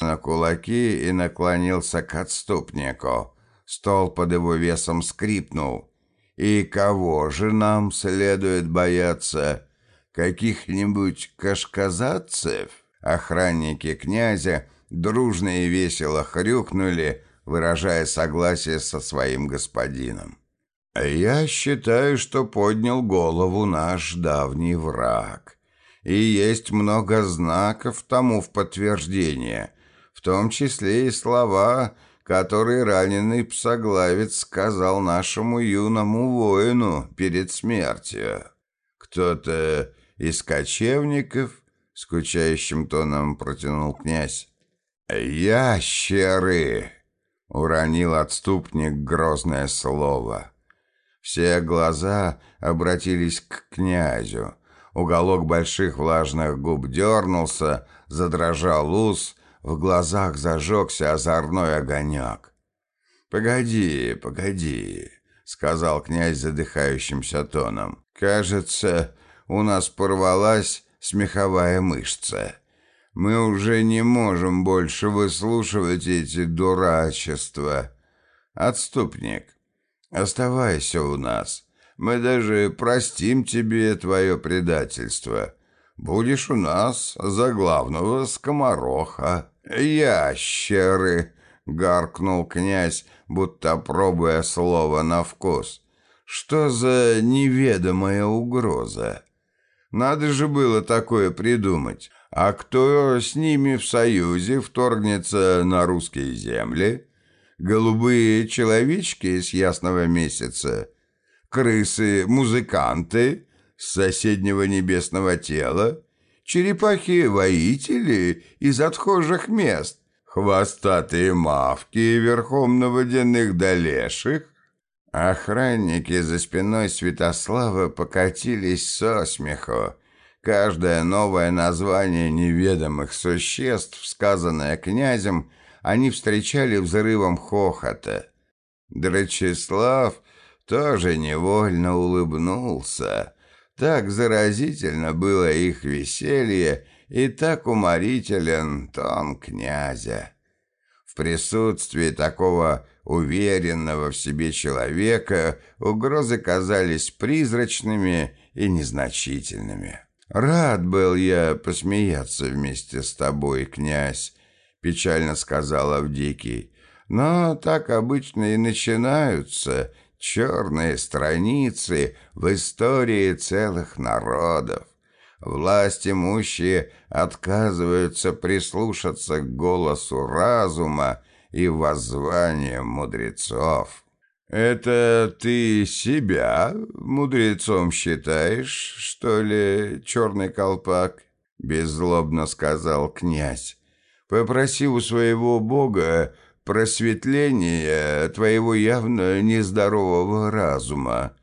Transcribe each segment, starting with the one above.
на кулаки и наклонился к отступнику. Стол под его весом скрипнул. «И кого же нам следует бояться? Каких-нибудь кашказадцев?» Охранники князя дружно и весело хрюкнули, выражая согласие со своим господином. «Я считаю, что поднял голову наш давний враг, и есть много знаков тому в подтверждение, том числе и слова, которые раненый псоглавец сказал нашему юному воину перед смертью. Кто-то из кочевников, скучающим тоном протянул князь, «Ящеры!» — уронил отступник грозное слово. Все глаза обратились к князю. Уголок больших влажных губ дернулся, задрожал ус, в глазах зажегся озорной огонек. «Погоди, погоди», — сказал князь задыхающимся тоном. «Кажется, у нас порвалась смеховая мышца. Мы уже не можем больше выслушивать эти дурачества. Отступник, Оставайся у нас. Мы даже простим тебе твое предательство. Будешь у нас за главного скомороха. Ящеры!» — гаркнул князь, будто пробуя слово на вкус. «Что за неведомая угроза? Надо же было такое придумать. А кто с ними в союзе вторгнется на русские земли?» голубые человечки с ясного месяца, крысы-музыканты с соседнего небесного тела, черепахи-воители из отхожих мест, хвостатые мавки верхом на водяных долеших. Охранники за спиной Святослава покатились со смеху. Каждое новое название неведомых существ, сказанное князем, они встречали взрывом хохота. Драчеслав тоже невольно улыбнулся. Так заразительно было их веселье и так уморителен тон князя. В присутствии такого уверенного в себе человека угрозы казались призрачными и незначительными. «Рад был я посмеяться вместе с тобой, князь, печально сказал Авдикий. Но так обычно и начинаются черные страницы в истории целых народов. Власть имущие отказываются прислушаться к голосу разума и воззваниям мудрецов. «Это ты себя мудрецом считаешь, что ли, черный колпак?» — беззлобно сказал князь. Попроси у своего Бога просветления твоего явно нездорового разума.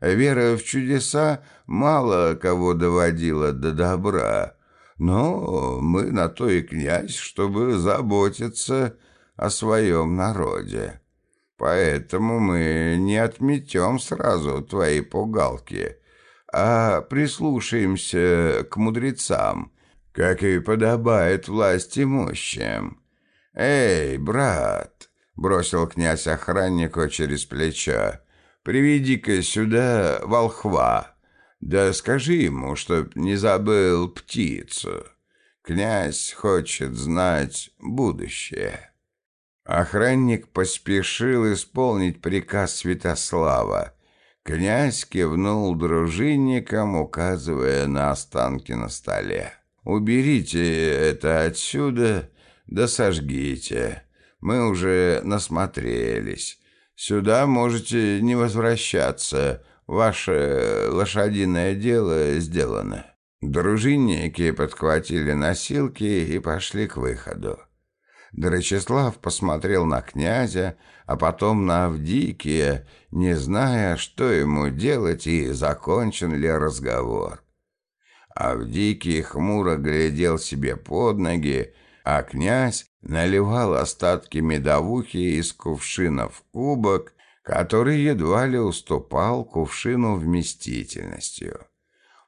Вера в чудеса мало кого доводила до добра, но мы на то и князь, чтобы заботиться о своем народе. Поэтому мы не отметем сразу твои пугалки, а прислушаемся к мудрецам, как и подобает власть имущим. «Эй, брат!» — бросил князь охраннику через плечо. «Приведи-ка сюда волхва. Да скажи ему, чтоб не забыл птицу. Князь хочет знать будущее». Охранник поспешил исполнить приказ Святослава. Князь кивнул дружинникам, указывая на останки на столе. Уберите это отсюда, да сожгите. Мы уже насмотрелись. Сюда можете не возвращаться. Ваше лошадиное дело сделано». Дружинники подхватили носилки и пошли к выходу. Дорочеслав посмотрел на князя, а потом на Авдикия, не зная, что ему делать и закончен ли разговор. Авдикий хмуро глядел себе под ноги, а князь наливал остатки медовухи из кувшина в кубок, который едва ли уступал кувшину вместительностью.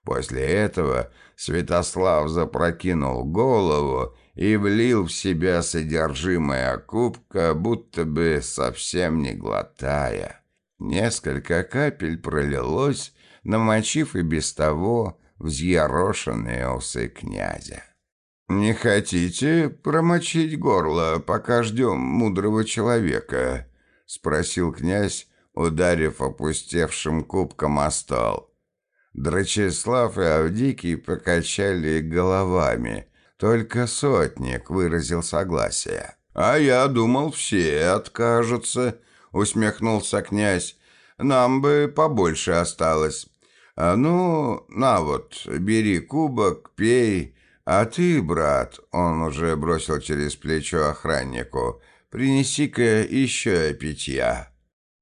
После этого Святослав запрокинул голову и влил в себя содержимое кубка, будто бы совсем не глотая. Несколько капель пролилось, намочив и без того взъерошенные усы князя. «Не хотите промочить горло, пока ждем мудрого человека?» — спросил князь, ударив опустевшим кубком о стол. Драчеслав и Авдикий покачали головами, только сотник выразил согласие. «А я думал, все откажутся», — усмехнулся князь. «Нам бы побольше осталось. А ну, на вот, бери кубок, пей, а ты, брат, он уже бросил через плечо охраннику, принеси-ка еще питья».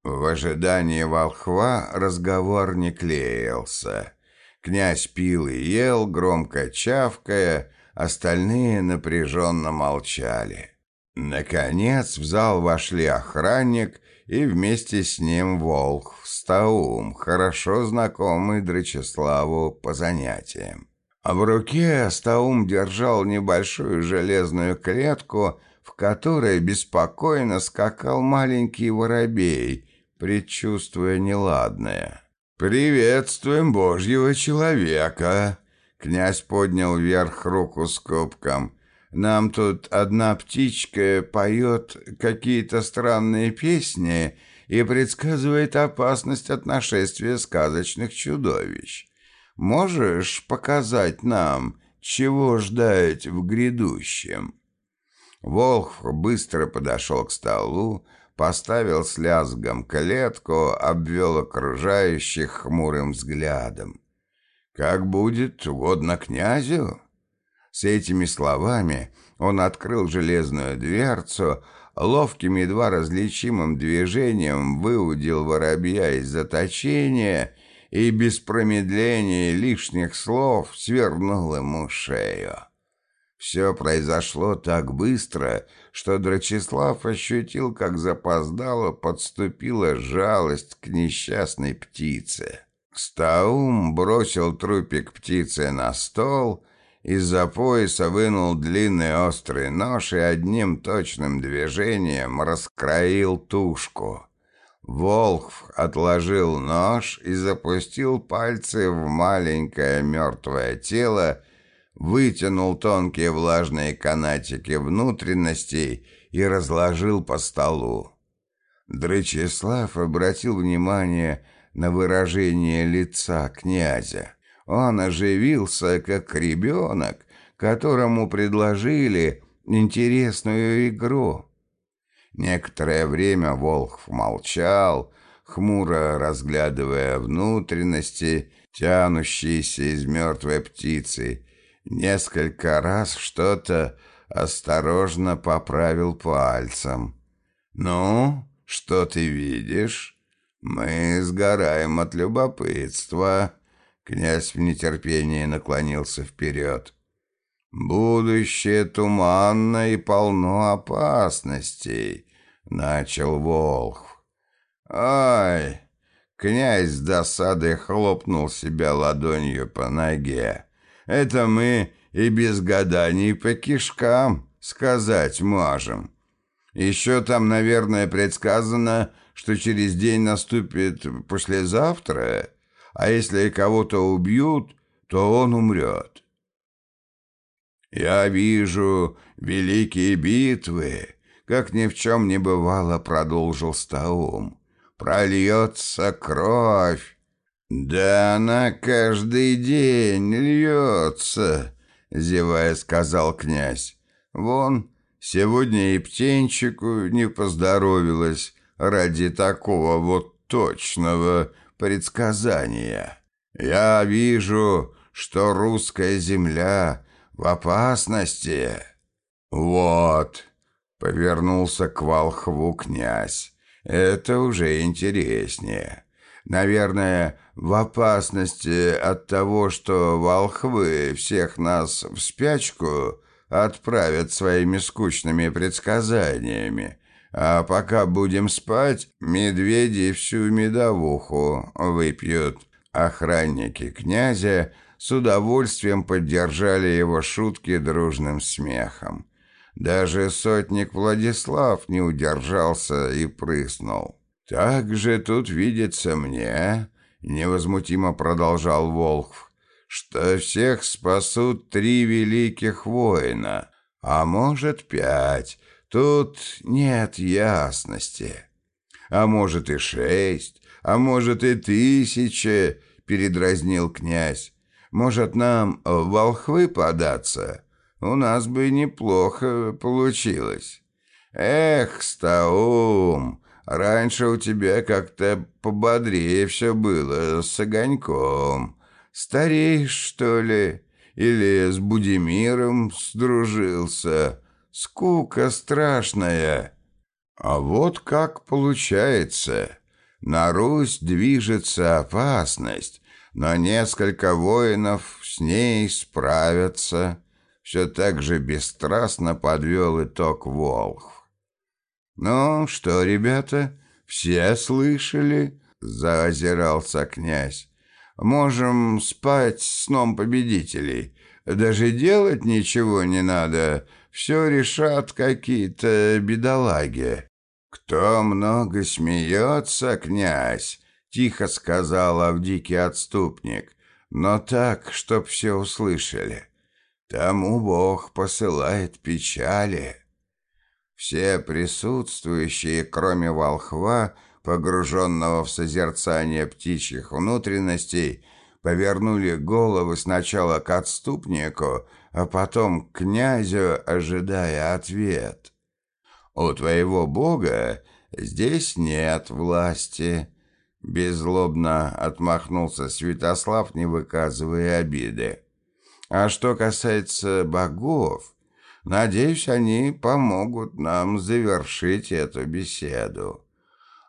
В ожидании волхва разговор не клеился. Князь пил и ел, громко чавкая, остальные напряженно молчали. Наконец в зал вошли охранник и вместе с ним волк Стаум, хорошо знакомый Драчеславу по занятиям. А в руке Стаум держал небольшую железную клетку, в которой беспокойно скакал маленький воробей, предчувствуя неладное. «Приветствуем Божьего человека!» Князь поднял вверх руку с кубком. «Нам тут одна птичка поет какие-то странные песни и предсказывает опасность от нашествия сказочных чудовищ. Можешь показать нам, чего ждать в грядущем?» Волх быстро подошел к столу, поставил с лязгом клетку, обвел окружающих хмурым взглядом. «Как будет угодно князю?» С этими словами он открыл железную дверцу, ловким едва различимым движением выудил воробья из заточения и без промедления лишних слов свернул ему шею. Все произошло так быстро, что Драчеслав ощутил, как запоздало подступила жалость к несчастной птице. Стаум бросил трупик птицы на стол, из-за пояса вынул длинный острый нож и одним точным движением раскроил тушку. Волх отложил нож и запустил пальцы в маленькое мертвое тело, вытянул тонкие влажные канатики внутренностей и разложил по столу. Дрычеслав обратил внимание на выражение лица князя. Он оживился, как ребенок, которому предложили интересную игру. Некоторое время Волхв молчал, хмуро разглядывая внутренности, тянущиеся из мертвой птицы, Несколько раз что-то осторожно поправил пальцем. «Ну, что ты видишь? Мы сгораем от любопытства». Князь в нетерпении наклонился вперед. «Будущее туманно и полно опасностей», — начал Волх. «Ай!» — князь с досадой хлопнул себя ладонью по ноге. Это мы и без гаданий по кишкам сказать можем. Еще там, наверное, предсказано, что через день наступит послезавтра, а если кого-то убьют, то он умрет. Я вижу великие битвы, как ни в чем не бывало, продолжил Стаум. Прольется кровь, «Да она каждый день льется», — зевая сказал князь. «Вон, сегодня и птенчику не поздоровилось ради такого вот точного предсказания. Я вижу, что русская земля в опасности». «Вот», — повернулся к волхву князь, — «это уже интереснее». Наверное, в опасности от того, что волхвы всех нас в спячку отправят своими скучными предсказаниями, а пока будем спать, медведи всю медовуху выпьют. Охранники князя с удовольствием поддержали его шутки дружным смехом. Даже сотник Владислав не удержался и прыснул. «Так же тут видится мне», — невозмутимо продолжал Волхв, «что всех спасут три великих воина, а может пять, тут нет ясности. А может и шесть, а может и тысяча», — передразнил князь. «Может, нам в волхвы податься?» у нас бы неплохо получилось. Эх, Стаум, раньше у тебя как-то пободрее все было, с огоньком. Стареешь, что ли? Или с Будимиром сдружился? Скука страшная. А вот как получается. На Русь движется опасность, но несколько воинов с ней справятся все так же бесстрастно подвел итог Волхв. «Ну что, ребята, все слышали?» — заозирался князь. «Можем спать сном победителей. Даже делать ничего не надо. Все решат какие-то бедолаги». «Кто много смеется, князь?» — тихо сказал Авдикий отступник, но так, чтоб все услышали. Тому Бог посылает печали. Все присутствующие, кроме волхва, погруженного в созерцание птичьих внутренностей, повернули головы сначала к отступнику, а потом к князю, ожидая ответ. «У твоего Бога здесь нет власти», — беззлобно отмахнулся Святослав, не выказывая обиды. А что касается богов, надеюсь, они помогут нам завершить эту беседу.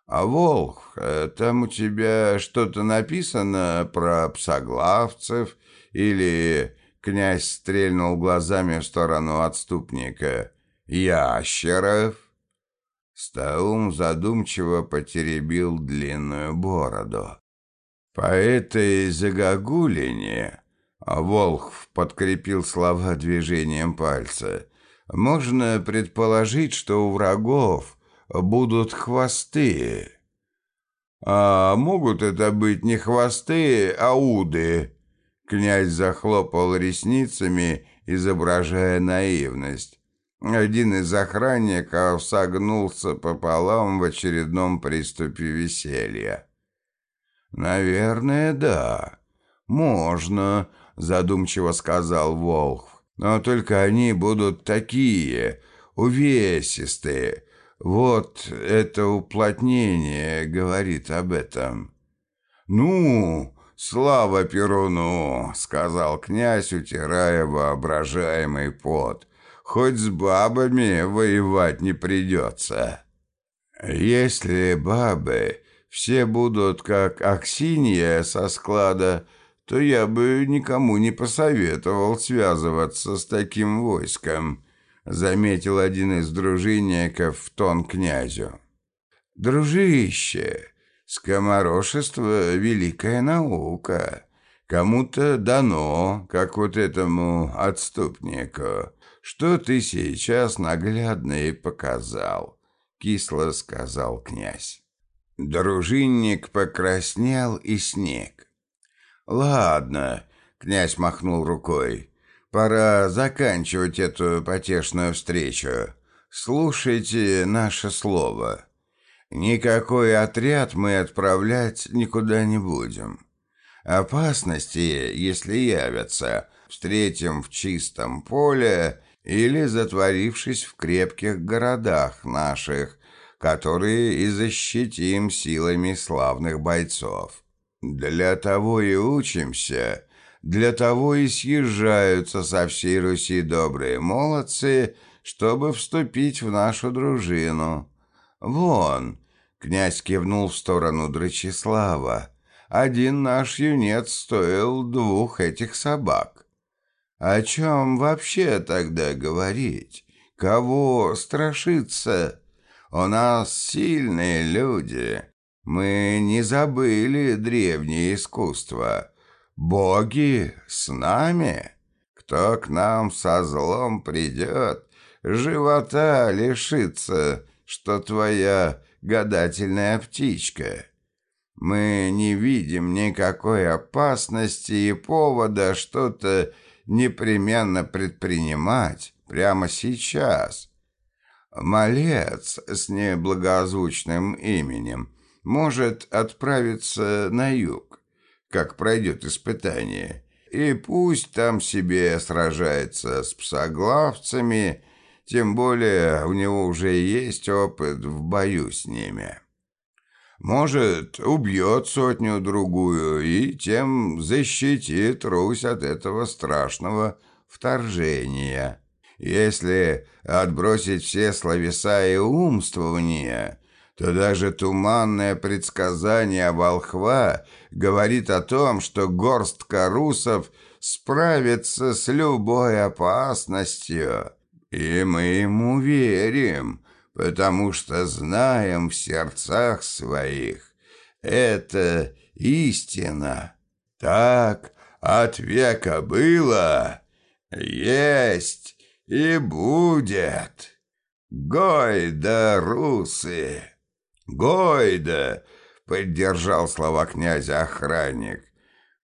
А, Волх, там у тебя что-то написано про псоглавцев или князь стрельнул глазами в сторону отступника. Ящеров? Стаум задумчиво потеребил длинную бороду. По этой загогулине а Волхв подкрепил слова движением пальца. «Можно предположить, что у врагов будут хвосты». «А могут это быть не хвосты, а уды?» Князь захлопал ресницами, изображая наивность. Один из охранников согнулся пополам в очередном приступе веселья. «Наверное, да. Можно задумчиво сказал Волх. «Но только они будут такие, увесистые. Вот это уплотнение говорит об этом». «Ну, слава Перуну!» — сказал князь, утирая воображаемый пот. «Хоть с бабами воевать не придется». «Если бабы все будут как Аксинья со склада, то я бы никому не посоветовал связываться с таким войском», заметил один из дружинников в тон князю. «Дружище, скоморошество — великая наука. Кому-то дано, как вот этому отступнику. Что ты сейчас наглядно и показал», — кисло сказал князь. Дружинник покраснел и снег. «Ладно», — князь махнул рукой, — «пора заканчивать эту потешную встречу. Слушайте наше слово. Никакой отряд мы отправлять никуда не будем. Опасности, если явятся, встретим в чистом поле или затворившись в крепких городах наших, которые и защитим силами славных бойцов. Для того и учимся, для того и съезжаются со всей Руси добрые молодцы, чтобы вступить в нашу дружину. Вон, князь кивнул в сторону Драчеслава, один наш юнец стоил двух этих собак. О чем вообще тогда говорить? Кого страшиться? У нас сильные люди». Мы не забыли древнее искусство. боги с нами. Кто к нам со злом придет, живота лишится, что твоя гадательная птичка. Мы не видим никакой опасности и повода что-то непременно предпринимать прямо сейчас. Малец с неблагозвучным именем может отправиться на юг, как пройдет испытание, и пусть там себе сражается с псоглавцами, тем более у него уже есть опыт в бою с ними. Может, убьет сотню-другую и тем защитит Русь от этого страшного вторжения. Если отбросить все словеса и умствования, то даже туманное предсказание волхва говорит о том, что горстка русов справится с любой опасностью. И мы ему верим, потому что знаем в сердцах своих. Это истина. Так от века было, есть и будет. Гойда, русы! Гойда! Поддержал слова князя охранник.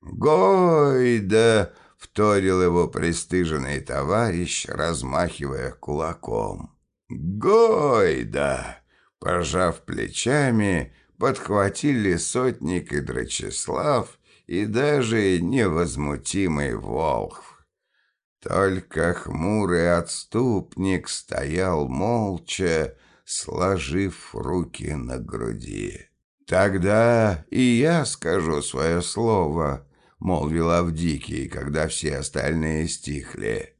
Гойда! Вторил его пристыженный товарищ, размахивая кулаком. «Гойда!» Пожав плечами, подхватили сотник и Драчеслав и даже невозмутимый Волхв. Только хмурый отступник стоял молча, сложив руки на груди. «Тогда и я скажу свое слово», — молвил Авдикий, когда все остальные стихли.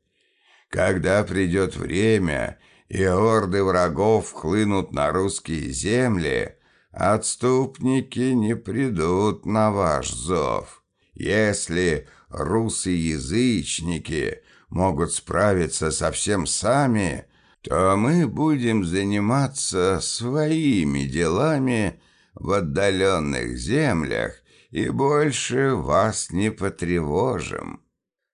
«Когда придет время, и орды врагов хлынут на русские земли, отступники не придут на ваш зов. Если русы-язычники могут справиться совсем сами, то мы будем заниматься своими делами в отдаленных землях и больше вас не потревожим.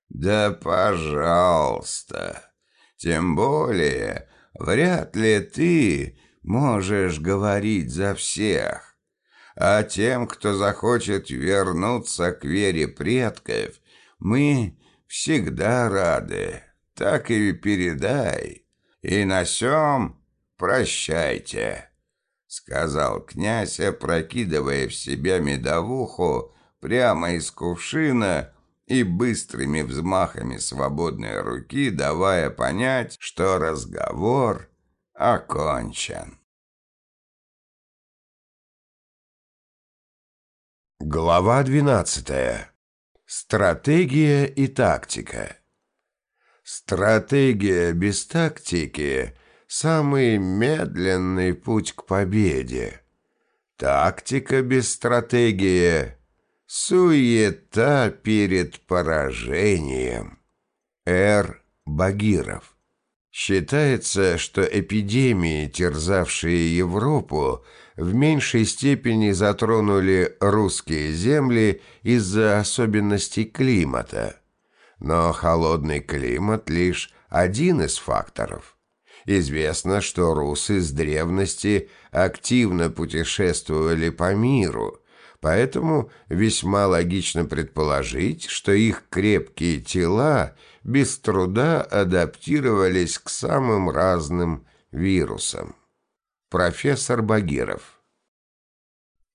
Да пожалуйста. Тем более, Вряд ли ты можешь говорить за всех. А тем, кто захочет вернуться к вере предков, мы всегда рады. Так и передай. И на сём прощайте, — сказал князь, опрокидывая в себя медовуху прямо из кувшина и быстрыми взмахами свободной руки давая понять, что разговор окончен. Глава 12. Стратегия и тактика. Стратегия без тактики – самый медленный путь к победе. Тактика без стратегии Суета перед поражением. Р. Багиров. Считается, что эпидемии, терзавшие Европу, в меньшей степени затронули русские земли из-за особенностей климата. Но холодный климат лишь один из факторов. Известно, что русы с древности активно путешествовали по миру – Поэтому весьма логично предположить, что их крепкие тела без труда адаптировались к самым разным вирусам. Профессор Багиров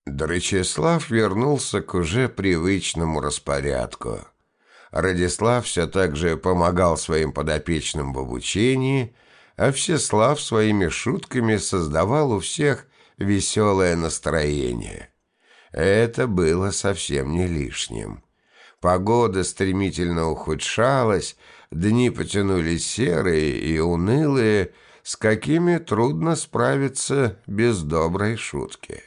Дречеслав вернулся к уже привычному распорядку. Радислав все так же помогал своим подопечным в обучении, а Всеслав своими шутками создавал у всех веселое настроение – это было совсем не лишним. Погода стремительно ухудшалась, дни потянулись серые и унылые, с какими трудно справиться без доброй шутки.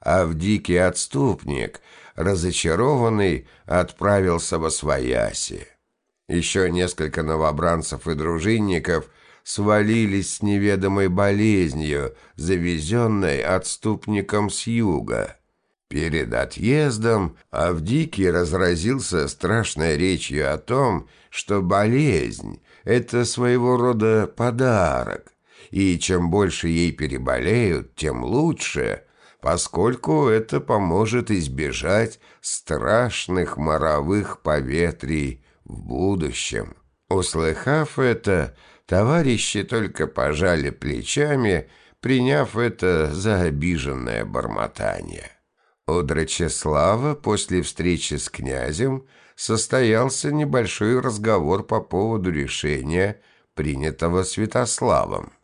А в дикий отступник, разочарованный, отправился во свояси. Еще несколько новобранцев и дружинников свалились с неведомой болезнью, завезенной отступником с юга. Перед отъездом Авдикий разразился страшной речью о том, что болезнь – это своего рода подарок, и чем больше ей переболеют, тем лучше, поскольку это поможет избежать страшных моровых поветрий в будущем. Услыхав это, товарищи только пожали плечами, приняв это за обиженное бормотание. У Драчеслава после встречи с князем состоялся небольшой разговор по поводу решения, принятого Святославом.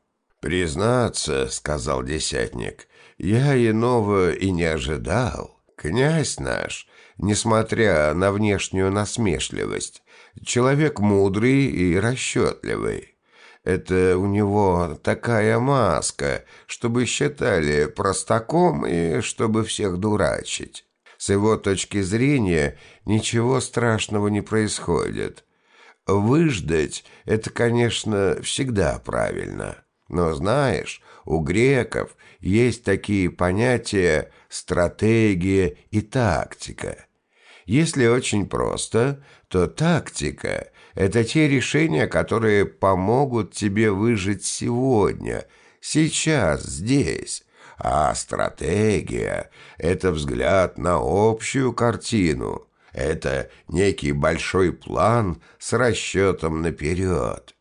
«Признаться, — сказал десятник, — я иного и не ожидал. Князь наш, несмотря на внешнюю насмешливость, человек мудрый и расчетливый. Это у него такая маска, чтобы считали простаком и чтобы всех дурачить. С его точки зрения ничего страшного не происходит. Выждать – это, конечно, всегда правильно. Но знаешь, у греков есть такие понятия стратегия и тактика. Если очень просто, то тактика – это те решения, которые помогут тебе выжить сегодня, сейчас, здесь. А стратегия – это взгляд на общую картину. Это некий большой план с расчетом наперед.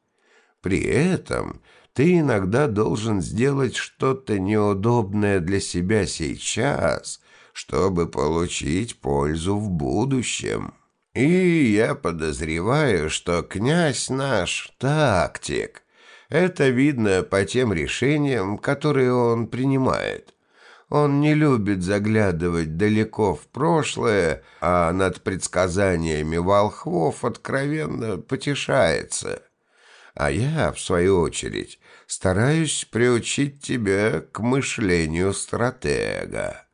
При этом ты иногда должен сделать что-то неудобное для себя сейчас, чтобы получить пользу в будущем. И я подозреваю, что князь наш тактик. Это видно по тем решениям, которые он принимает. Он не любит заглядывать далеко в прошлое, а над предсказаниями волхвов откровенно потешается. А я, в свою очередь, стараюсь приучить тебя к мышлению стратега.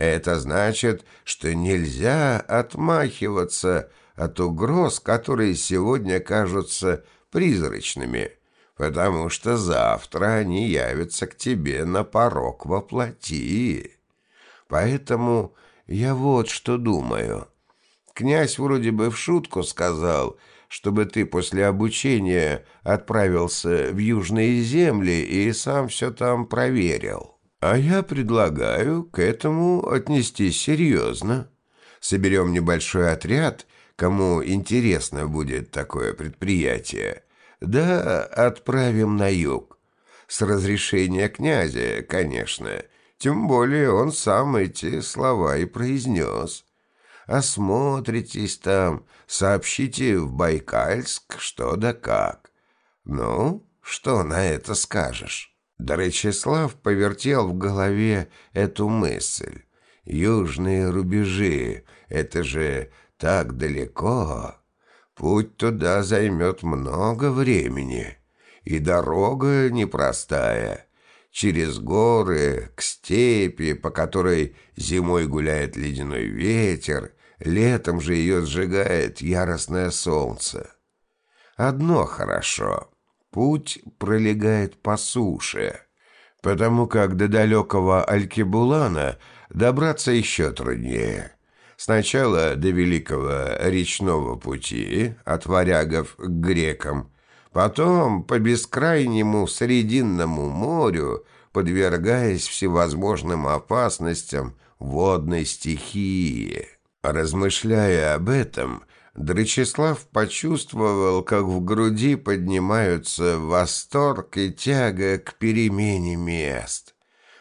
Это значит, что нельзя отмахиваться от угроз, которые сегодня кажутся призрачными, потому что завтра они явятся к тебе на порог воплоти. Поэтому я вот что думаю. Князь вроде бы в шутку сказал, чтобы ты после обучения отправился в южные земли и сам все там проверил. А я предлагаю к этому отнестись серьезно. Соберем небольшой отряд, кому интересно будет такое предприятие, да отправим на юг. С разрешения князя, конечно, тем более он сам эти слова и произнес. Осмотритесь там, сообщите в Байкальск что да как. Ну, что на это скажешь?» Доречеслав повертел в голове эту мысль. «Южные рубежи — это же так далеко. Путь туда займет много времени, и дорога непростая. Через горы, к степи, по которой зимой гуляет ледяной ветер, летом же ее сжигает яростное солнце. Одно хорошо — Путь пролегает по суше, потому как до далекого Алькибулана добраться еще труднее. Сначала до великого речного пути, от варягов к грекам, потом по бескрайнему Срединному морю, подвергаясь всевозможным опасностям водной стихии. Размышляя об этом, Дречислав почувствовал, как в груди поднимаются восторг и тяга к перемене мест.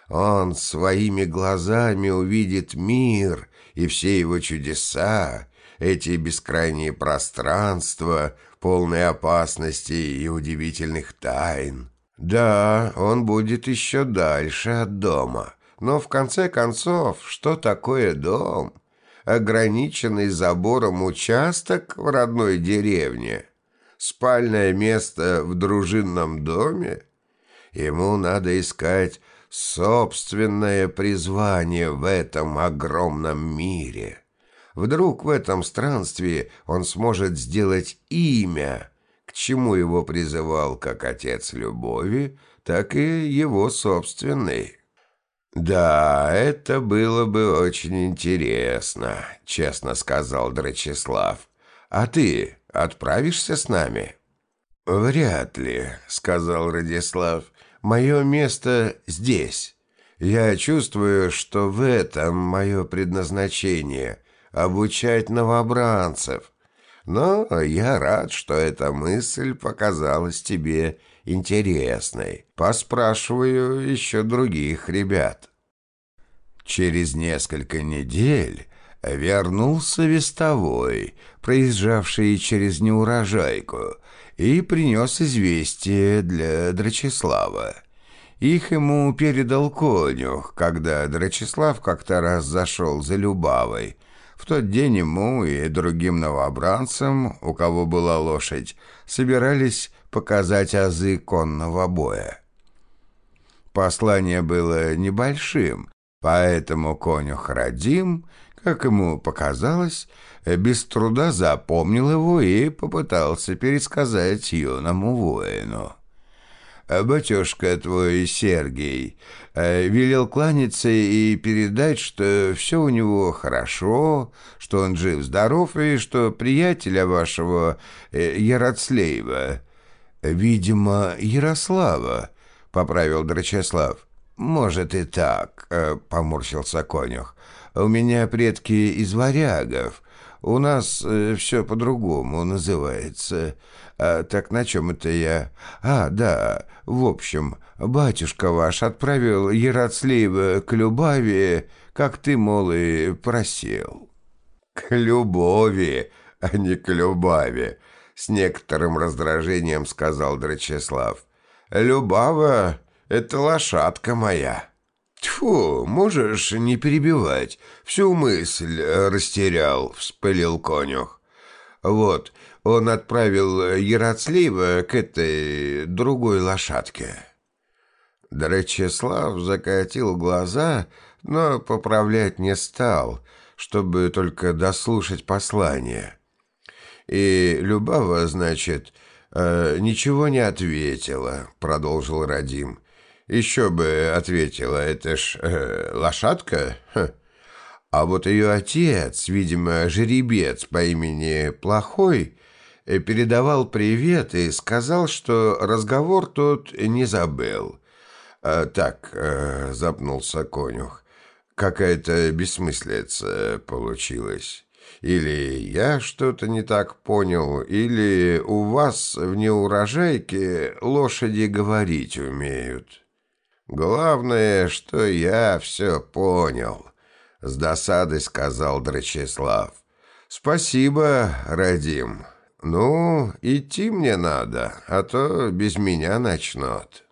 Он своими глазами увидит мир и все его чудеса, эти бескрайние пространства, полные опасностей и удивительных тайн. Да, он будет еще дальше от дома, но в конце концов, что такое дом? Ограниченный забором участок в родной деревне, спальное место в дружинном доме. Ему надо искать собственное призвание в этом огромном мире. Вдруг в этом странстве он сможет сделать имя, к чему его призывал как отец любови, так и его собственный. «Да, это было бы очень интересно», — честно сказал Драчеслав. «А ты отправишься с нами?» «Вряд ли», — сказал Радислав. «Мое место здесь. Я чувствую, что в этом мое предназначение — обучать новобранцев. Но я рад, что эта мысль показалась тебе интересной. Поспрашиваю еще других ребят». Через несколько недель вернулся вестовой, проезжавший через неурожайку, и принес известие для Драчеслава. Их ему передал конюх, когда Драчеслав как-то раз зашел за Любавой. В тот день ему и другим новобранцам, у кого была лошадь, собирались показать азы конного боя. Послание было небольшим, поэтому конюх Радим, как ему показалось, без труда запомнил его и попытался пересказать юному воину. «Батюшка твой, Сергей, э, велел кланяться и передать, что все у него хорошо, что он жив-здоров и что приятеля вашего э, Яроцлеева, видимо, Ярослава, — поправил Драчеслав. «Может и так», э, — поморщился конюх. «У меня предки из варягов». У нас э, все по-другому называется. А, так на чем это я? А, да, в общем, батюшка ваш отправил Яроцлеева к Любави, как ты, мол, и просил». «К любови, а не к Любави», — с некоторым раздражением сказал Драчеслав. «Любава — это лошадка моя». «Тьфу, можешь не перебивать. Всю мысль растерял», — вспылил конюх. «Вот, он отправил Яроцлеева к этой другой лошадке». Драчеслав закатил глаза, но поправлять не стал, чтобы только дослушать послание. «И Любава, значит, э, ничего не ответила», — продолжил Радим. «Еще бы», — ответила, — «это ж э, лошадка?» Ха. А вот ее отец, видимо, жеребец по имени Плохой, э, передавал привет и сказал, что разговор тот не забыл. А, «Так», э, — запнулся конюх, — «какая-то бессмыслица получилась». Или я что-то не так понял, или у вас в неурожайке лошади говорить умеют. «Главное, что я все понял», — с досадой сказал Драчеслав. «Спасибо, Радим. Ну, идти мне надо, а то без меня начнут».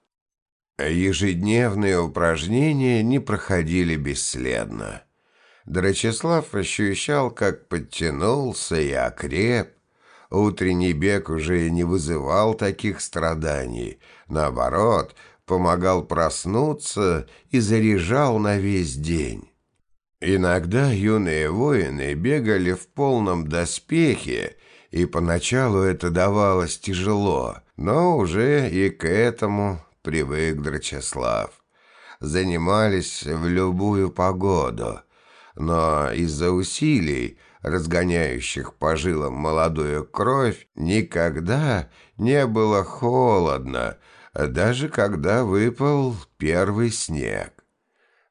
Ежедневные упражнения не проходили бесследно. Драчеслав ощущал, как подтянулся и окреп. Утренний бег уже не вызывал таких страданий. Наоборот, помогал проснуться и заряжал на весь день. Иногда юные воины бегали в полном доспехе, и поначалу это давалось тяжело, но уже и к этому привык Драчеслав. Занимались в любую погоду, но из-за усилий, разгоняющих по жилам молодую кровь, никогда не было холодно, даже когда выпал первый снег.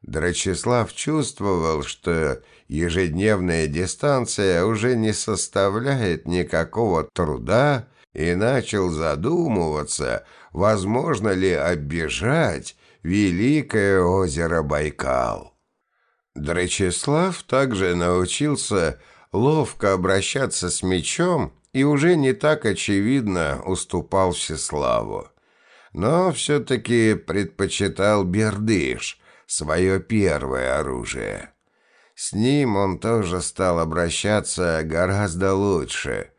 Драчеслав чувствовал, что ежедневная дистанция уже не составляет никакого труда и начал задумываться, возможно ли оббежать великое озеро Байкал. Драчеслав также научился ловко обращаться с мечом и уже не так очевидно уступал Всеславу но все-таки предпочитал бердыш, свое первое оружие. С ним он тоже стал обращаться гораздо лучше.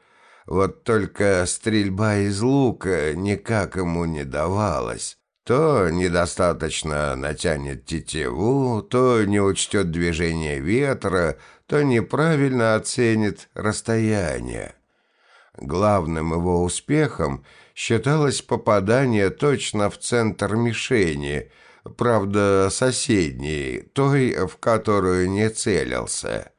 Вот только стрельба из лука никак ему не давалась. То недостаточно натянет тетиву, то не учтет движение ветра, то неправильно оценит расстояние. Главным его успехом считалось попадание точно в центр мишени, правда, соседней, той, в которую не целился.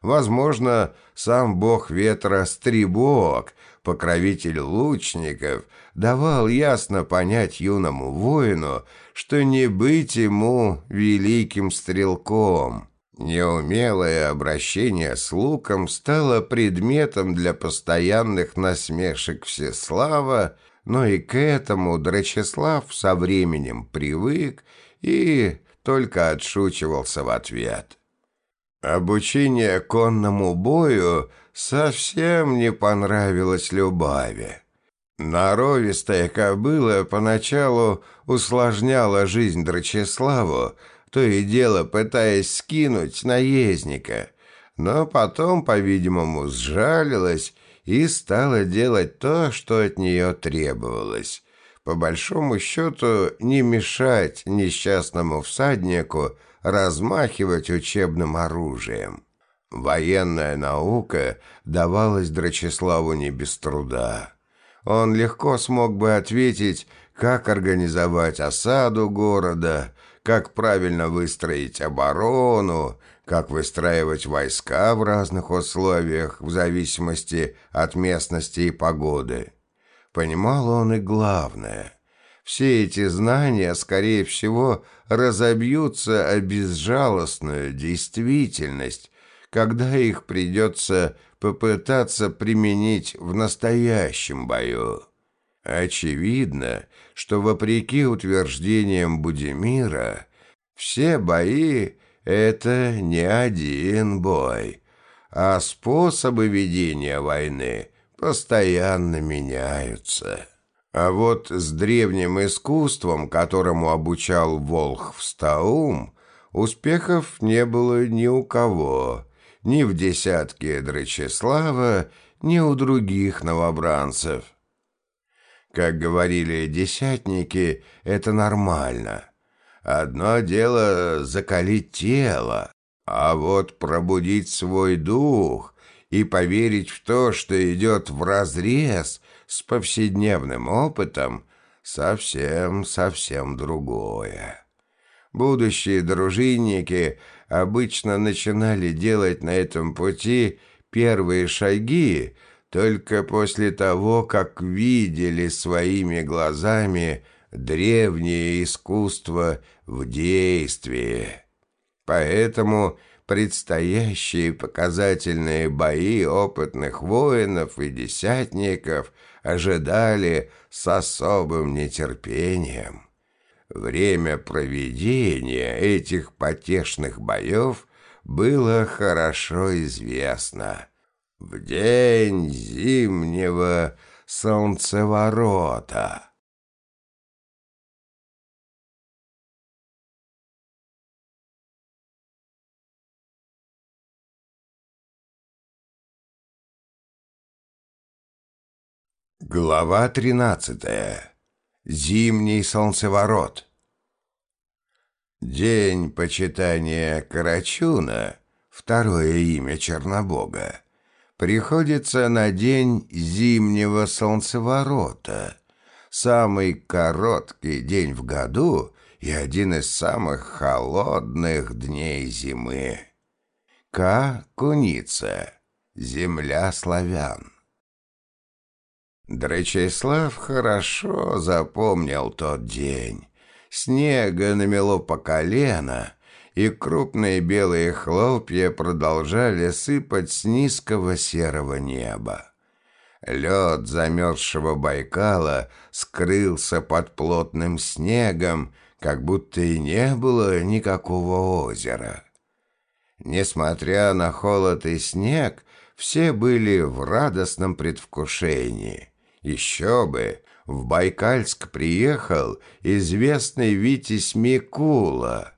Возможно, сам бог ветра Стрибок, покровитель лучников, давал ясно понять юному воину, что не быть ему великим стрелком. Неумелое обращение с луком стало предметом для постоянных насмешек Всеслава, но и к этому Драчеслав со временем привык и только отшучивался в ответ. Обучение конному бою совсем не понравилось Любави. Норовистая кобыла поначалу усложняла жизнь Драчеславу, то и дело пытаясь скинуть наездника, но потом, по-видимому, сжалилась и стала делать то, что от нее требовалось. По большому счету, не мешать несчастному всаднику размахивать учебным оружием. Военная наука давалась Драчеславу не без труда. Он легко смог бы ответить, как организовать осаду города, как правильно выстроить оборону, как выстраивать войска в разных условиях в зависимости от местности и погоды. Понимал он и главное. Все эти знания, скорее всего, разобьются о безжалостную действительность, когда их придется попытаться применить в настоящем бою. Очевидно, что вопреки утверждениям Будимира, все бои — это не один бой, а способы ведения войны постоянно меняются. А вот с древним искусством, которому обучал Волхв-Стаум, успехов не было ни у кого, ни в десятке Драчеслава, ни у других новобранцев. Как говорили десятники, это нормально. Одно дело закалить тело, а вот пробудить свой дух и поверить в то, что идет вразрез с повседневным опытом, совсем-совсем другое. Будущие дружинники обычно начинали делать на этом пути первые шаги только после того, как видели своими глазами древнее искусство в действии. Поэтому предстоящие показательные бои опытных воинов и десятников ожидали с особым нетерпением. Время проведения этих потешных боев было хорошо известно. В день зимнего солнцеворота. Глава тринадцатая. Зимний солнцеворот. День почитания Карачуна, второе имя Чернобога, приходится на день зимнего солнцеворота, самый короткий день в году и один из самых холодных дней зимы. К. Куница. Земля славян. Дречеслав хорошо запомнил тот день. Снега намело по колено, и крупные белые хлопья продолжали сыпать с низкого серого неба. Лед замерзшего Байкала скрылся под плотным снегом, как будто и не было никакого озера. Несмотря на холод и снег, все были в радостном предвкушении. Еще бы, в Байкальск приехал известный Витязь Микула.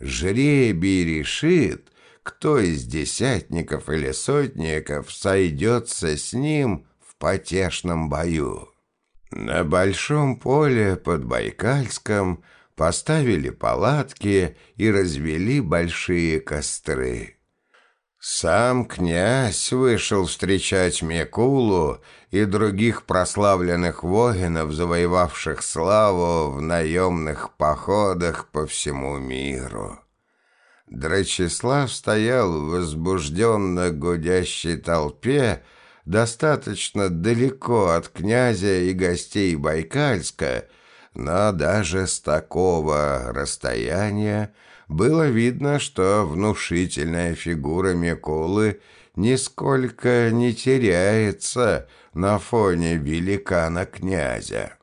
Жребий решит, кто из десятников или сотников сойдется с ним в потешном бою. На большом поле под Байкальском поставили палатки и развели большие костры. Сам князь вышел встречать Мекулу и других прославленных воинов, завоевавших славу в наемных походах по всему миру. Драчеслав стоял в возбужденно гудящей толпе, достаточно далеко от князя и гостей Байкальска, но даже с такого расстояния было видно, что внушительная фигура Миколы нисколько не теряется на фоне великана-князя.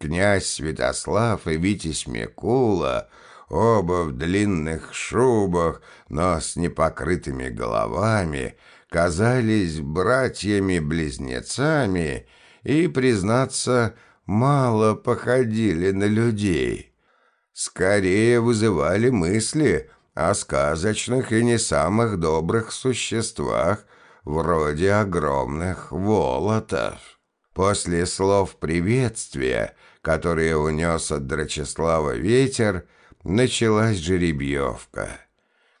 Князь Святослав и Витязь Микула, оба в длинных шубах, но с непокрытыми головами, казались братьями-близнецами и, признаться, мало походили на людей скорее вызывали мысли о сказочных и не самых добрых существах, вроде огромных волотов. После слов приветствия, которые унес от Драчеслава ветер, началась жеребьевка.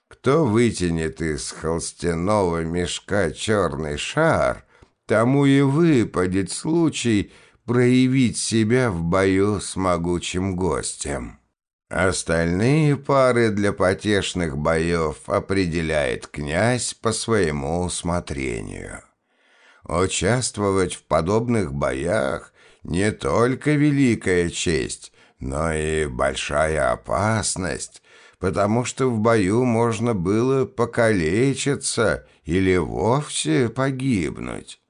Кто вытянет из холстяного мешка черный шар, тому и выпадет случай проявить себя в бою с могучим гостем. Остальные пары для потешных боев определяет князь по своему усмотрению. Участвовать в подобных боях не только великая честь, но и большая опасность, потому что в бою можно было покалечиться или вовсе погибнуть.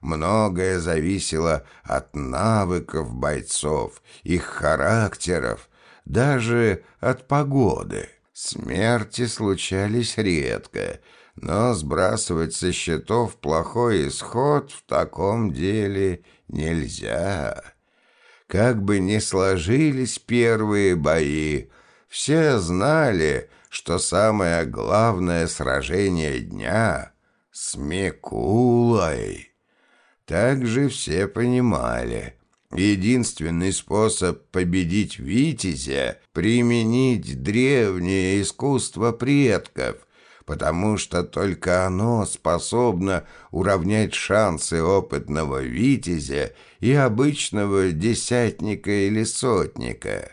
Многое зависело от навыков бойцов, их характеров, даже от погоды. Смерти случались редко, но сбрасывать со счетов плохой исход в таком деле нельзя. Как бы ни сложились первые бои, все знали, что самое главное сражение дня — с Микулой. Также все понимали — Единственный способ победить Витязя — применить древнее искусство предков, потому что только оно способно уравнять шансы опытного Витязя и обычного десятника или сотника.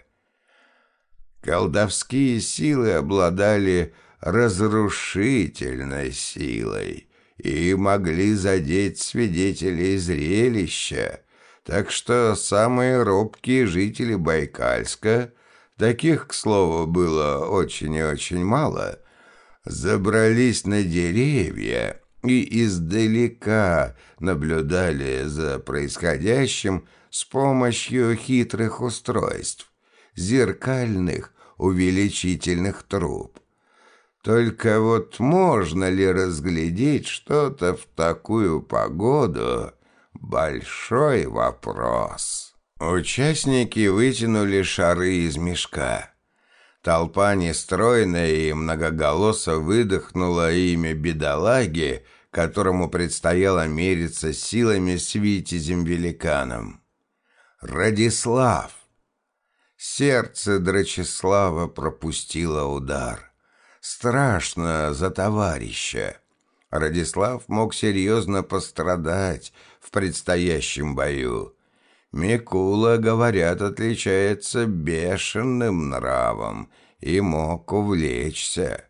Колдовские силы обладали разрушительной силой и могли задеть свидетелей зрелища, так что самые робкие жители Байкальска, таких, к слову, было очень и очень мало, забрались на деревья и издалека наблюдали за происходящим с помощью хитрых устройств, зеркальных увеличительных труб. Только вот можно ли разглядеть что-то в такую погоду Большой вопрос. Участники вытянули шары из мешка. Толпа нестройная и многоголосо выдохнула имя бедолаги, которому предстояло мериться силами с витязем-великаном. Радислав. Сердце Драчеслава пропустило удар. Страшно за товарища. Радислав мог серьезно пострадать предстоящем бою. Микула, говорят, отличается бешеным нравом и мог увлечься.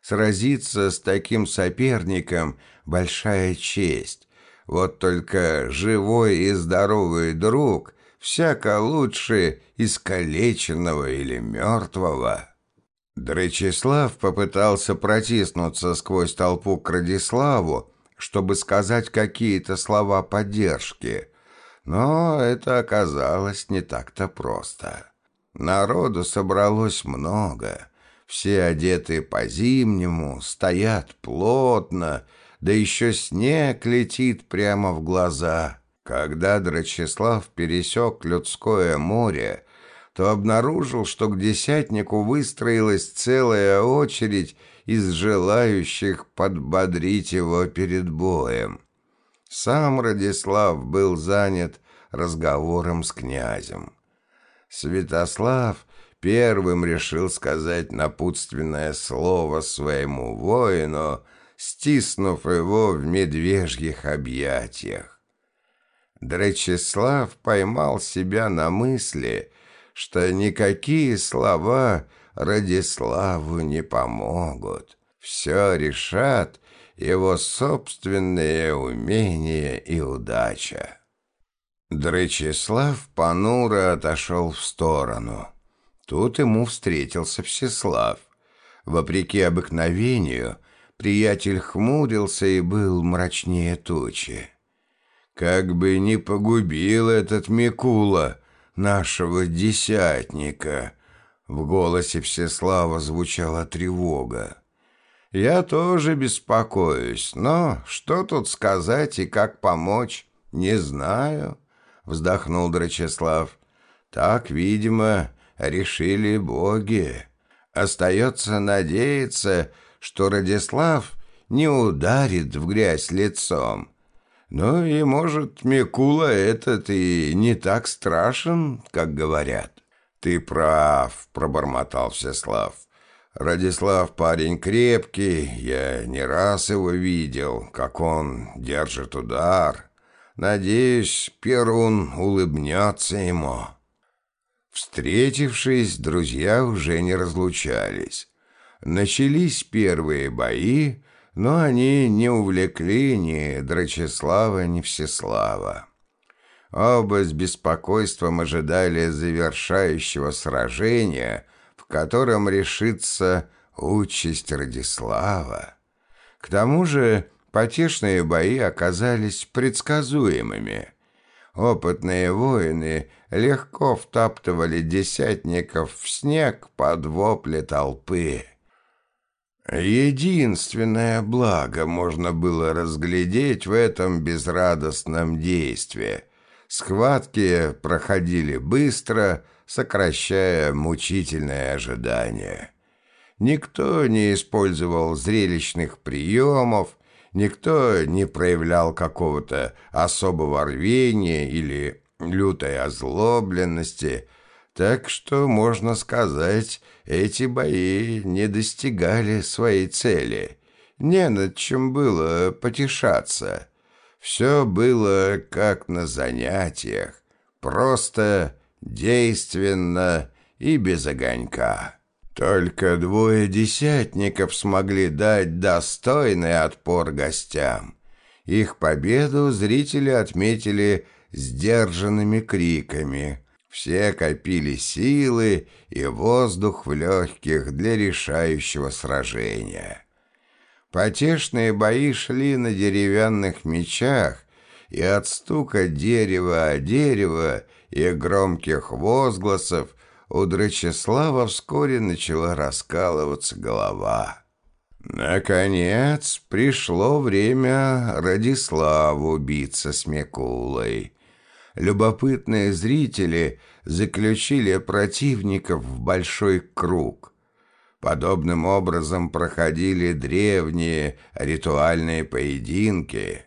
Сразиться с таким соперником — большая честь. Вот только живой и здоровый друг всяко лучше искалеченного или мертвого. Дречислав попытался протиснуться сквозь толпу к Радиславу, чтобы сказать какие-то слова поддержки, но это оказалось не так-то просто. Народу собралось много, все одеты по-зимнему, стоят плотно, да еще снег летит прямо в глаза. Когда Драчеслав пересек людское море, то обнаружил, что к десятнику выстроилась целая очередь из желающих подбодрить его перед боем. Сам Радислав был занят разговором с князем. Святослав первым решил сказать напутственное слово своему воину, стиснув его в медвежьих объятиях. Дречеслав поймал себя на мысли, что никакие слова Радиславу не помогут. Все решат его собственные умения и удача. Дречислав понуро отошел в сторону. Тут ему встретился Всеслав. Вопреки обыкновению, приятель хмурился и был мрачнее тучи. Как бы не погубил этот Микула нашего десятника. В голосе Всеслава звучала тревога. Я тоже беспокоюсь, но что тут сказать и как помочь, не знаю, вздохнул Драчеслав. Так, видимо, решили боги. Остается надеяться, что Радислав не ударит в грязь лицом. Ну и, может, Микула этот и не так страшен, как говорят. «Ты прав», — пробормотал Всеслав. «Радислав парень крепкий, я не раз его видел, как он держит удар. Надеюсь, Перун улыбнется ему». Встретившись, друзья уже не разлучались. Начались первые бои, но они не увлекли ни Драчеслава, ни Всеслава. Оба с беспокойством ожидали завершающего сражения, в котором решится участь Радислава. К тому же потешные бои оказались предсказуемыми. Опытные воины легко втаптывали десятников в снег под вопли толпы. Единственное благо можно было разглядеть в этом безрадостном действии. Схватки проходили быстро, сокращая мучительное ожидание. Никто не использовал зрелищных приемов, никто не проявлял какого-то особого рвения или лютой озлобленности – так что, можно сказать, эти бои не достигали своей цели. Не над чем было потешаться. Все было как на занятиях, просто, действенно и без огонька. Только двое десятников смогли дать достойный отпор гостям. Их победу зрители отметили сдержанными криками – все копили силы и воздух в легких для решающего сражения. Потешные бои шли на деревянных мечах, и от стука дерева о дерево и громких возгласов у Драчеслава вскоре начала раскалываться голова. Наконец пришло время Радиславу биться с Микулой любопытные зрители заключили противников в большой круг. Подобным образом проходили древние ритуальные поединки.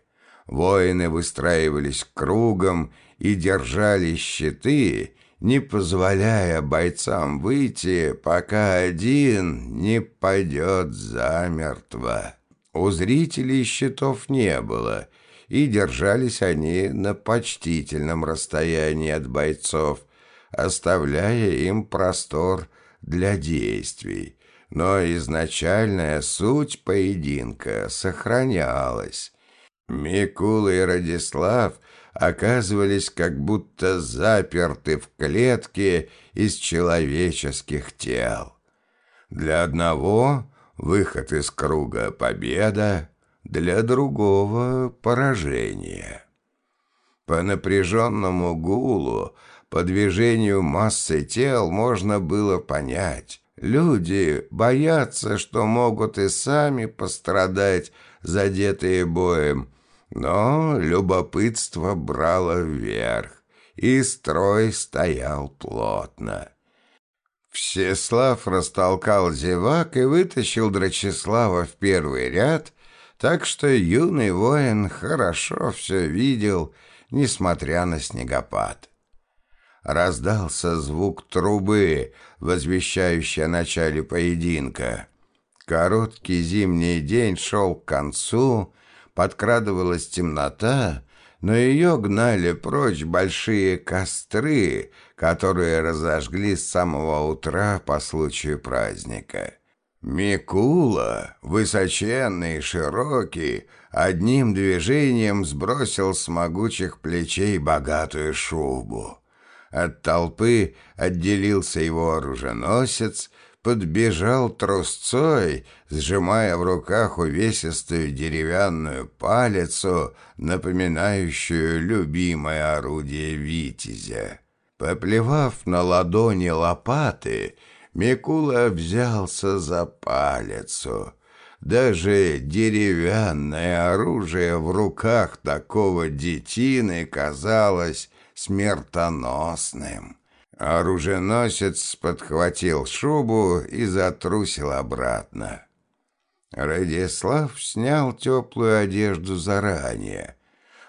Воины выстраивались кругом и держали щиты, не позволяя бойцам выйти, пока один не пойдет замертво. У зрителей щитов не было — и держались они на почтительном расстоянии от бойцов, оставляя им простор для действий. Но изначальная суть поединка сохранялась. Микула и Радислав оказывались как будто заперты в клетке из человеческих тел. Для одного выход из круга победа, для другого — поражение. По напряженному гулу, по движению массы тел можно было понять. Люди боятся, что могут и сами пострадать, задетые боем, но любопытство брало вверх, и строй стоял плотно. Всеслав растолкал зевак и вытащил Драчеслава в первый ряд, так что юный воин хорошо все видел, несмотря на снегопад. Раздался звук трубы, возвещающий о начале поединка. Короткий зимний день шел к концу, подкрадывалась темнота, но ее гнали прочь большие костры, которые разожгли с самого утра по случаю праздника. Микула, высоченный широкий, одним движением сбросил с могучих плечей богатую шубу. От толпы отделился его оруженосец, подбежал трусцой, сжимая в руках увесистую деревянную палицу, напоминающую любимое орудие витязя. Поплевав на ладони лопаты, Микула взялся за палицу. Даже деревянное оружие в руках такого детины казалось смертоносным. Оруженосец подхватил шубу и затрусил обратно. Радислав снял теплую одежду заранее.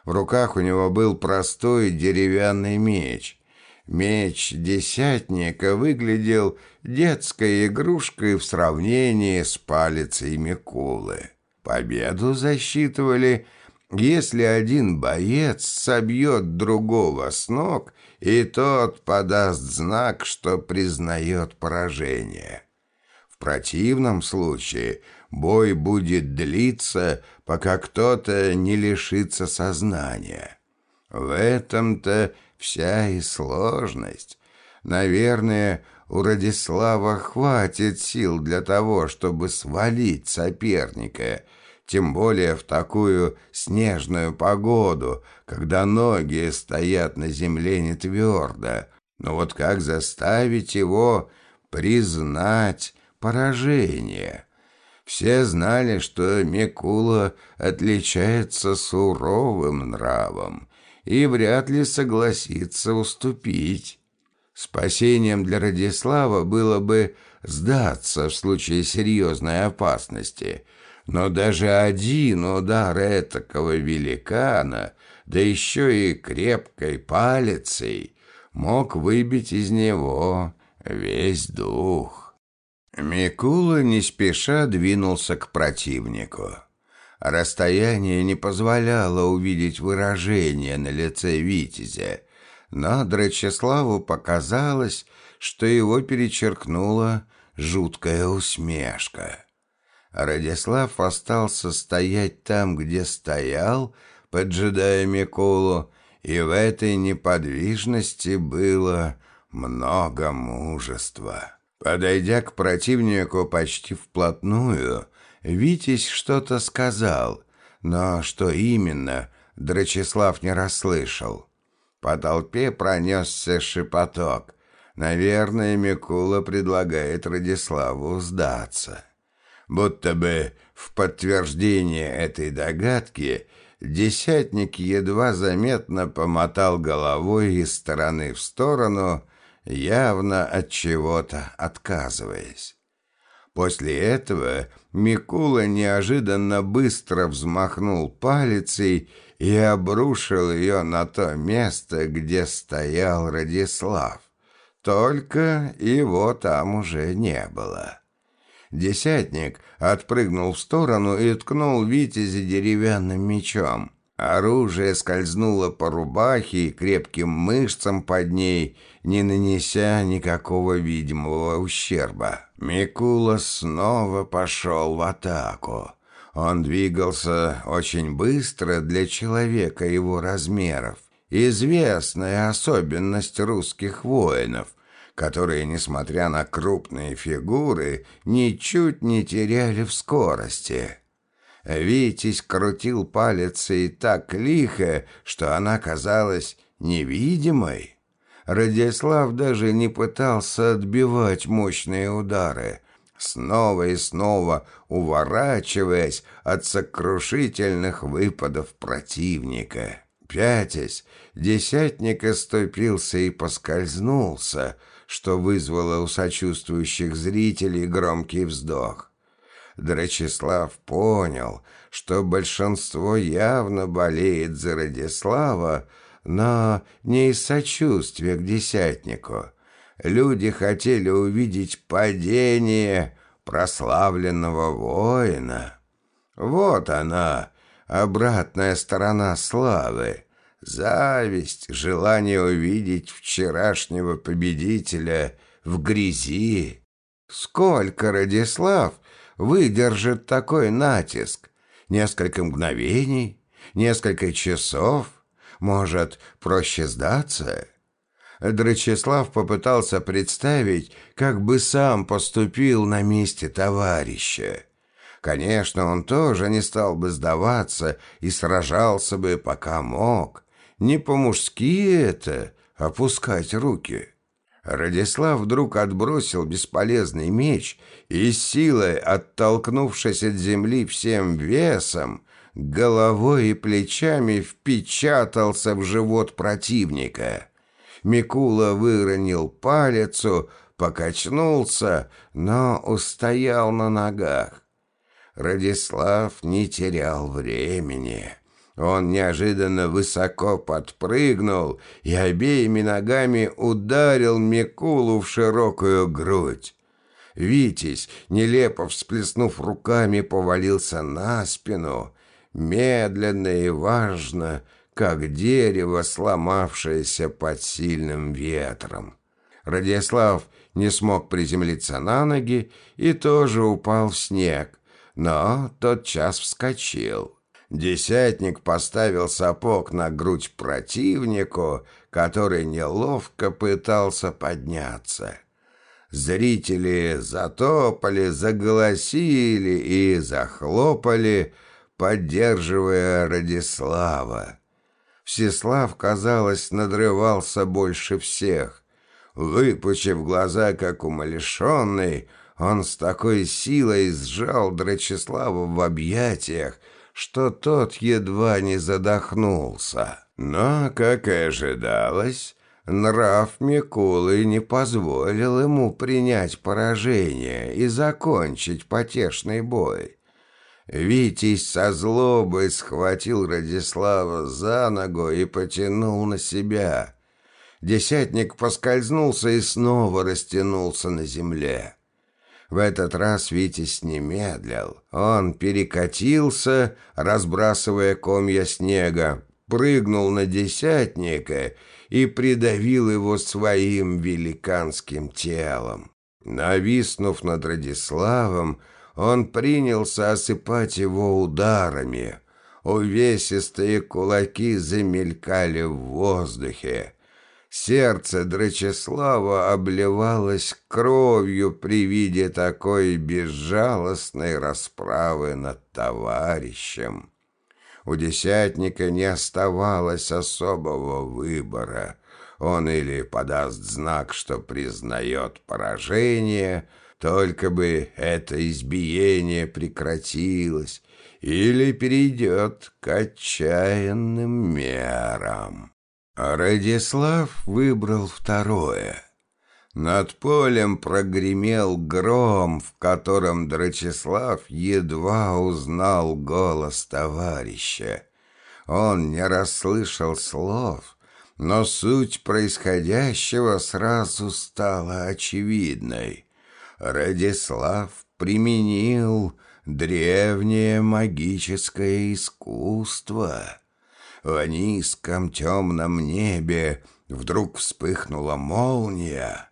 В руках у него был простой деревянный меч. Меч десятника выглядел детской игрушкой в сравнении с палицей Микулы. Победу засчитывали, если один боец собьет другого с ног, и тот подаст знак, что признает поражение. В противном случае бой будет длиться, пока кто-то не лишится сознания. В этом-то вся и сложность. Наверное, у Радислава хватит сил для того, чтобы свалить соперника, тем более в такую снежную погоду, когда ноги стоят на земле не твердо. Но вот как заставить его признать поражение? Все знали, что Микула отличается суровым нравом и вряд ли согласится уступить. Спасением для Радислава было бы сдаться в случае серьезной опасности, но даже один удар этакого великана, да еще и крепкой палицей, мог выбить из него весь дух. Микула не спеша двинулся к противнику. Расстояние не позволяло увидеть выражение на лице Витязя, но Драчеславу показалось, что его перечеркнула жуткая усмешка. Радислав остался стоять там, где стоял, поджидая Миколу, и в этой неподвижности было много мужества. Подойдя к противнику почти вплотную, Витязь что-то сказал, но что именно, Драчеслав не расслышал. По толпе пронесся шепоток. Наверное, Микула предлагает Радиславу сдаться. Будто бы в подтверждение этой догадки десятник едва заметно помотал головой из стороны в сторону, явно от чего-то отказываясь. После этого Микула неожиданно быстро взмахнул палицей и обрушил ее на то место, где стоял Радислав. Только его там уже не было. Десятник отпрыгнул в сторону и ткнул Витязя деревянным мечом. Оружие скользнуло по рубахе и крепким мышцам под ней, не нанеся никакого видимого ущерба. Микула снова пошел в атаку. Он двигался очень быстро для человека его размеров. Известная особенность русских воинов, которые, несмотря на крупные фигуры, ничуть не теряли в скорости. Витязь крутил палец и так лихо, что она казалась невидимой. Радислав даже не пытался отбивать мощные удары снова и снова уворачиваясь от сокрушительных выпадов противника. Пятясь, десятник оступился и поскользнулся, что вызвало у сочувствующих зрителей громкий вздох. Драчеслав понял, что большинство явно болеет за Радислава, но не из сочувствия к десятнику. Люди хотели увидеть падение прославленного воина. Вот она, обратная сторона славы. Зависть, желание увидеть вчерашнего победителя в грязи. Сколько, Радислав, выдержит такой натиск? Несколько мгновений? Несколько часов? Может, проще сдаться? Драчеслав попытался представить, как бы сам поступил на месте товарища. Конечно, он тоже не стал бы сдаваться и сражался бы, пока мог. Не по-мужски это — опускать руки. Радислав вдруг отбросил бесполезный меч и, силой оттолкнувшись от земли всем весом, головой и плечами впечатался в живот противника. Микула выронил палецу, покачнулся, но устоял на ногах. Радислав не терял времени. Он неожиданно высоко подпрыгнул и обеими ногами ударил Микулу в широкую грудь. Витязь, нелепо всплеснув руками, повалился на спину, медленно и важно, как дерево, сломавшееся под сильным ветром. Радислав не смог приземлиться на ноги и тоже упал в снег, но тотчас вскочил. Десятник поставил сапог на грудь противнику, который неловко пытался подняться. Зрители затопали, заголосили и захлопали, поддерживая Радислава. Всеслав, казалось, надрывался больше всех. Выпучив глаза, как умалишенный, он с такой силой сжал Драчеслава в объятиях, что тот едва не задохнулся. Но, как и ожидалось, нрав Микулы не позволил ему принять поражение и закончить потешный бой. Витязь со злобой схватил Радислава за ногу и потянул на себя. Десятник поскользнулся и снова растянулся на земле. В этот раз Витязь не медлил. Он перекатился, разбрасывая комья снега, прыгнул на десятника и придавил его своим великанским телом. Нависнув над Радиславом, он принялся осыпать его ударами. Увесистые кулаки замелькали в воздухе. Сердце Драчеслава обливалось кровью при виде такой безжалостной расправы над товарищем. У десятника не оставалось особого выбора. Он или подаст знак, что признает поражение, только бы это избиение прекратилось, или перейдет к отчаянным мерам. Радислав выбрал второе. Над полем прогремел гром, в котором Драчеслав едва узнал голос товарища. Он не расслышал слов, но суть происходящего сразу стала очевидной. Радислав применил древнее магическое искусство — в низком темном небе вдруг вспыхнула молния.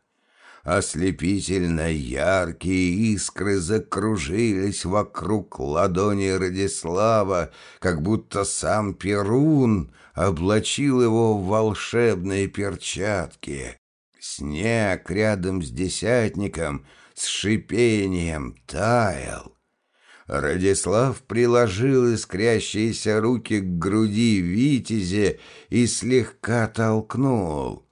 Ослепительно яркие искры закружились вокруг ладони Радислава, как будто сам Перун облачил его в волшебные перчатки. Снег рядом с десятником с шипением таял. Радислав приложил искрящиеся руки к груди Витязе и слегка толкнул.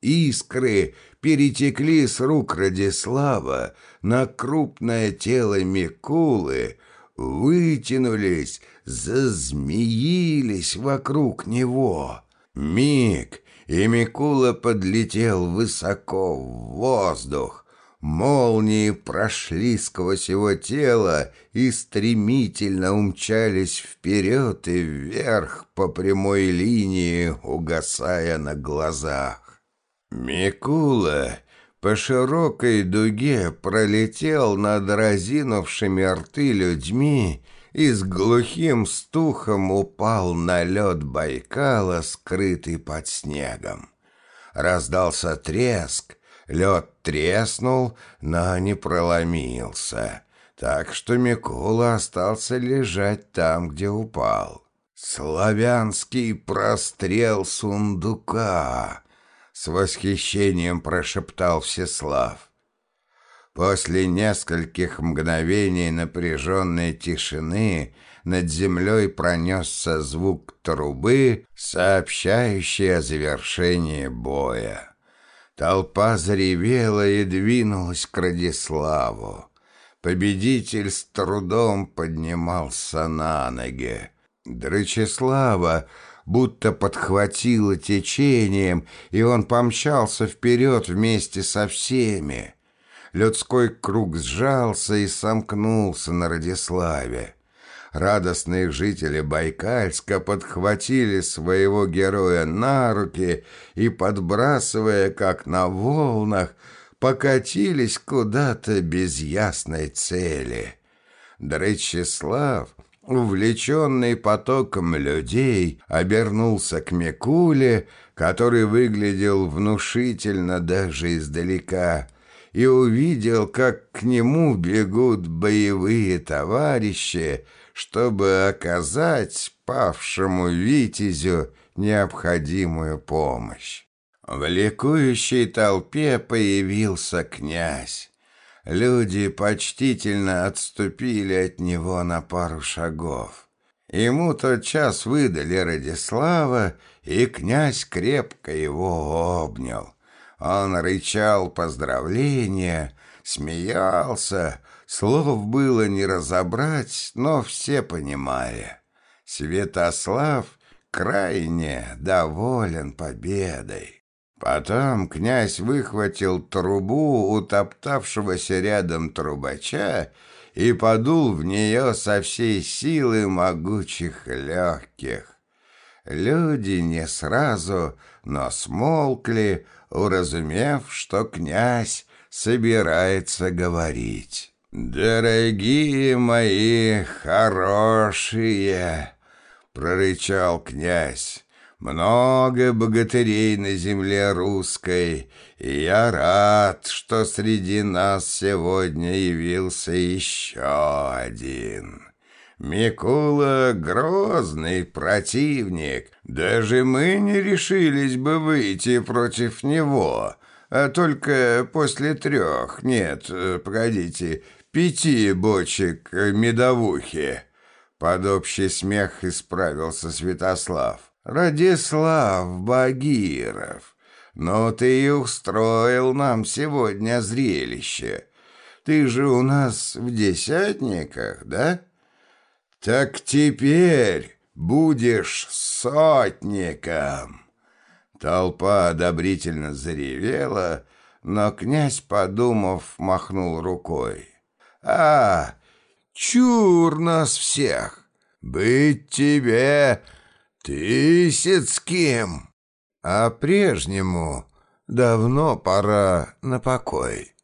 Искры перетекли с рук Радислава на крупное тело Микулы, вытянулись, зазмеились вокруг него. Миг, и Микула подлетел высоко в воздух. Молнии прошли сквозь его тело и стремительно умчались вперед и вверх по прямой линии, угасая на глазах. Микула по широкой дуге пролетел над разинувшими рты людьми и с глухим стухом упал на лед Байкала, скрытый под снегом. Раздался треск, лед треснул, но не проломился, так что Микула остался лежать там, где упал. «Славянский прострел сундука!» — с восхищением прошептал Всеслав. После нескольких мгновений напряженной тишины над землей пронесся звук трубы, сообщающий о завершении боя. Толпа заревела и двинулась к Радиславу. Победитель с трудом поднимался на ноги. Драчеслава будто подхватило течением, и он помчался вперед вместе со всеми. Людской круг сжался и сомкнулся на Радиславе. Радостные жители Байкальска подхватили своего героя на руки и, подбрасывая, как на волнах, покатились куда-то без ясной цели. Дречислав, увлеченный потоком людей, обернулся к Микуле, который выглядел внушительно даже издалека, и увидел, как к нему бегут боевые товарищи, чтобы оказать павшему витязю необходимую помощь. В ликующей толпе появился князь. Люди почтительно отступили от него на пару шагов. Ему тот час выдали Радислава, и князь крепко его обнял. Он рычал поздравления, смеялся, Слов было не разобрать, но все понимали. Святослав крайне доволен победой. Потом князь выхватил трубу утоптавшегося рядом трубача и подул в нее со всей силы могучих легких. Люди не сразу, но смолкли, уразумев, что князь собирается говорить. «Дорогие мои хорошие!» — прорычал князь. «Много богатырей на земле русской, и я рад, что среди нас сегодня явился еще один». Микула — грозный противник. Даже мы не решились бы выйти против него. А только после трех, нет, погодите, пяти бочек медовухи. Под общий смех исправился Святослав. Радислав Багиров, ну ты и устроил нам сегодня зрелище. Ты же у нас в десятниках, да? Так теперь будешь сотником. Толпа одобрительно заревела, но князь, подумав, махнул рукой. А, чур нас всех! Быть тебе Тысяцким! А прежнему давно пора на покой.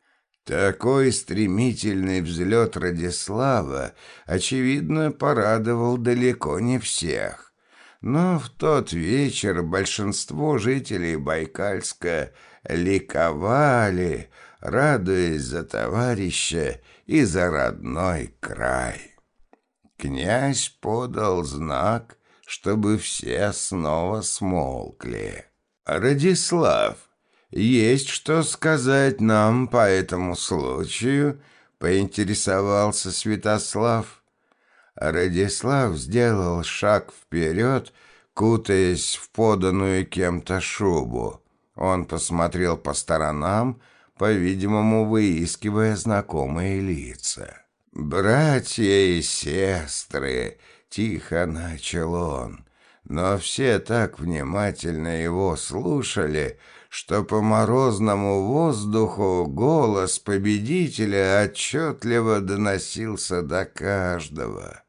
Такой стремительный взлет Радислава, очевидно, порадовал далеко не всех. Но в тот вечер большинство жителей Байкальска ликовали, радуясь за товарища и за родной край. Князь подал знак, чтобы все снова смолкли. «Радислав, есть что сказать нам по этому случаю?» — поинтересовался Святослав. Радислав сделал шаг вперед, кутаясь в поданную кем-то шубу. Он посмотрел по сторонам, по-видимому, выискивая знакомые лица. «Братья и сестры!» — тихо начал он. Но все так внимательно его слушали, что по морозному воздуху голос победителя отчетливо доносился до каждого.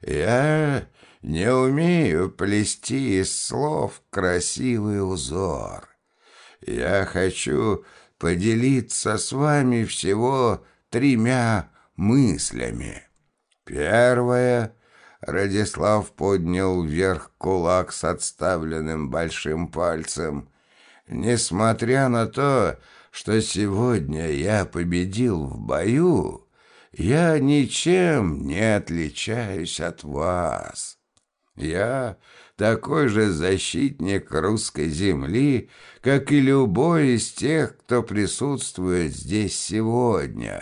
Я не умею плести из слов красивый узор. Я хочу поделиться с вами всего тремя мыслями. Первое. Радислав поднял вверх кулак с отставленным большим пальцем. Несмотря на то, что сегодня я победил в бою, я ничем не отличаюсь от вас. Я такой же защитник русской земли, как и любой из тех, кто присутствует здесь сегодня.